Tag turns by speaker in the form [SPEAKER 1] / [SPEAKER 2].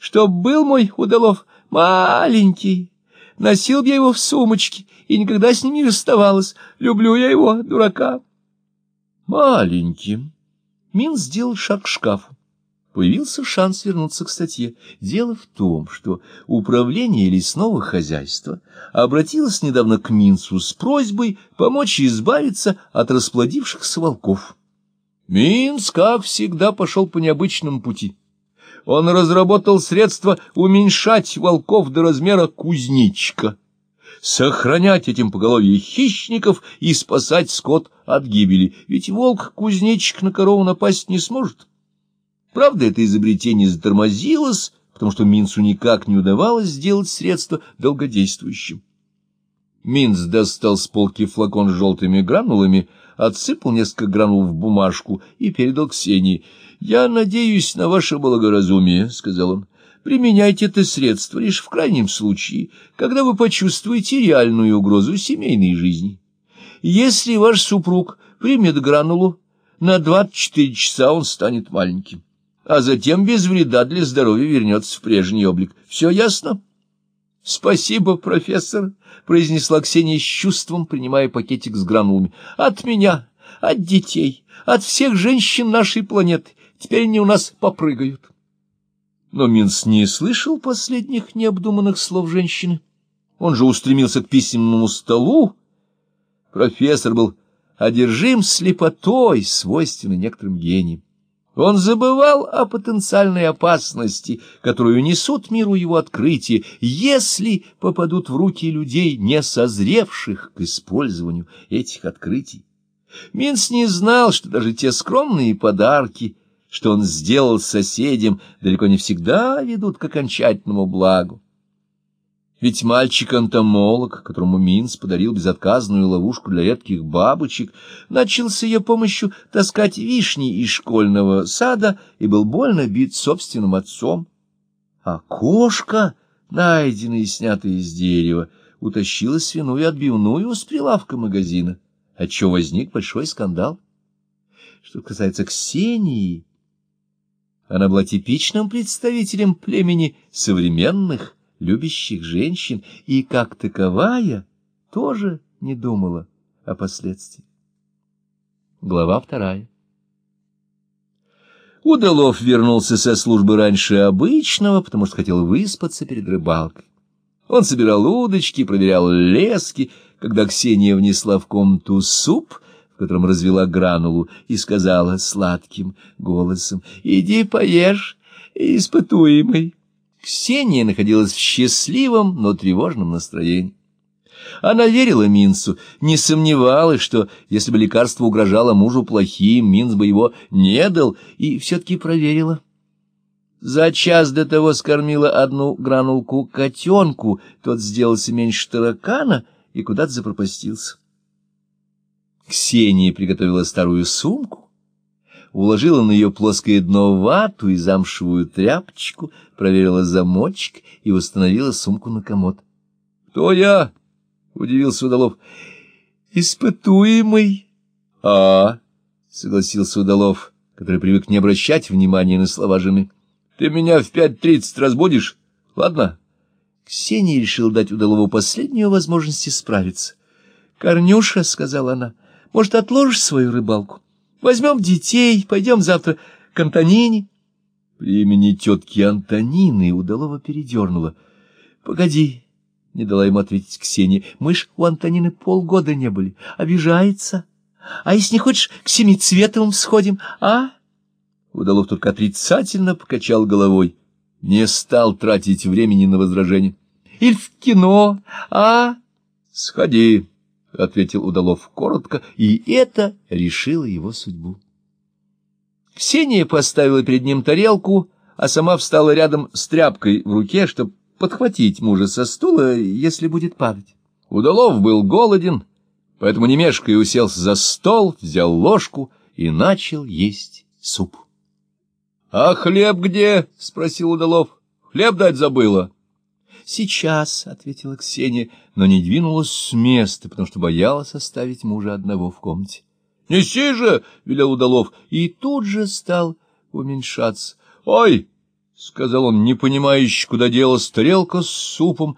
[SPEAKER 1] чтоб был мой удалов маленький. Носил я его в сумочке и никогда с ним не расставалась. Люблю я его, дурака. Маленьким. Мин сделал шаг к шкафу. Появился шанс вернуться к статье. Дело в том, что управление лесного хозяйства обратилось недавно к Минцу с просьбой помочь избавиться от расплодившихся волков. Минц, как всегда, пошел по необычному пути. Он разработал средства уменьшать волков до размера кузнечика, сохранять этим поголовье хищников и спасать скот от гибели, ведь волк-кузнечик на корову напасть не сможет. Правда, это изобретение затормозилось, потому что Минцу никак не удавалось сделать средство долгодействующим. Минц достал с полки флакон с желтыми гранулами, отсыпал несколько гранул в бумажку и передал Ксении. — Я надеюсь на ваше благоразумие, — сказал он. — Применяйте это средство лишь в крайнем случае, когда вы почувствуете реальную угрозу семейной жизни. Если ваш супруг примет гранулу, на двадцать четыре часа он станет маленьким а затем без вреда для здоровья вернется в прежний облик. Все ясно? — Спасибо, профессор, — произнесла Ксения с чувством, принимая пакетик с гранулами. — От меня, от детей, от всех женщин нашей планеты. Теперь они у нас попрыгают. Но Минс не слышал последних необдуманных слов женщины. Он же устремился к письменному столу. Профессор был одержим слепотой, свойственной некоторым гениям. Он забывал о потенциальной опасности, которую несут миру его открытия, если попадут в руки людей, не созревших к использованию этих открытий. Минц не знал, что даже те скромные подарки, что он сделал соседям, далеко не всегда ведут к окончательному благу. Ведь мальчик-антомолог, которому Минц подарил безотказную ловушку для редких бабочек, начал с ее помощью таскать вишни из школьного сада и был больно бит собственным отцом. А кошка, найденная и снятая из дерева, утащила свиную отбивную с прилавка магазина, отчего возник большой скандал. Что касается Ксении, она была типичным представителем племени современных, любящих женщин, и, как таковая, тоже не думала о последствиях. Глава вторая Удалов вернулся со службы раньше обычного, потому что хотел выспаться перед рыбалкой. Он собирал удочки, проверял лески, когда Ксения внесла в комнату суп, в котором развела гранулу, и сказала сладким голосом, «Иди поешь, испытуемый». Ксения находилась в счастливом, но тревожном настроении. Она верила Минцу, не сомневалась, что если бы лекарство угрожало мужу плохим, Минц бы его не дал, и все-таки проверила. За час до того скормила одну гранулку котенку, тот сделался меньше таракана и куда-то запропастился. Ксения приготовила старую сумку, уложила на ее плоское дно вату и замшевую тряпочку, проверила замочек и установила сумку на комод. — Кто я? — удивился Удалов. — Испытуемый. — А, — согласился Удалов, который привык не обращать внимания на слова жены. — Ты меня в пять тридцать разбудишь? Ладно. Ксения решила дать Удалову последнюю возможность справиться. — Корнюша, — сказала она, — может, отложишь свою рыбалку? — Возьмем детей, пойдем завтра к Антонине. При имени тетки Антонины удалого передернула. — Погоди, — не дала ему ответить Ксения, — мы ж у Антонины полгода не были. Обижается. А если не хочешь, к Семицветовым сходим, а? Удалов только отрицательно покачал головой. Не стал тратить времени на возражение. — Или в кино, а? — Сходи. — ответил Удалов коротко, и это решило его судьбу. Ксения поставила перед ним тарелку, а сама встала рядом с тряпкой в руке, чтобы подхватить мужа со стула, если будет падать. Удалов был голоден, поэтому не мешкая уселся за стол, взял ложку и начал есть суп. — А хлеб где? — спросил Удалов. — Хлеб дать забыла. — «Сейчас», — ответила Ксения, но не двинулась с места, потому что боялась оставить мужа одного в комнате. «Неси же!» — велел Удалов, и тут же стал уменьшаться. «Ой, сказал он, не понимающий, куда делась тарелка с супом,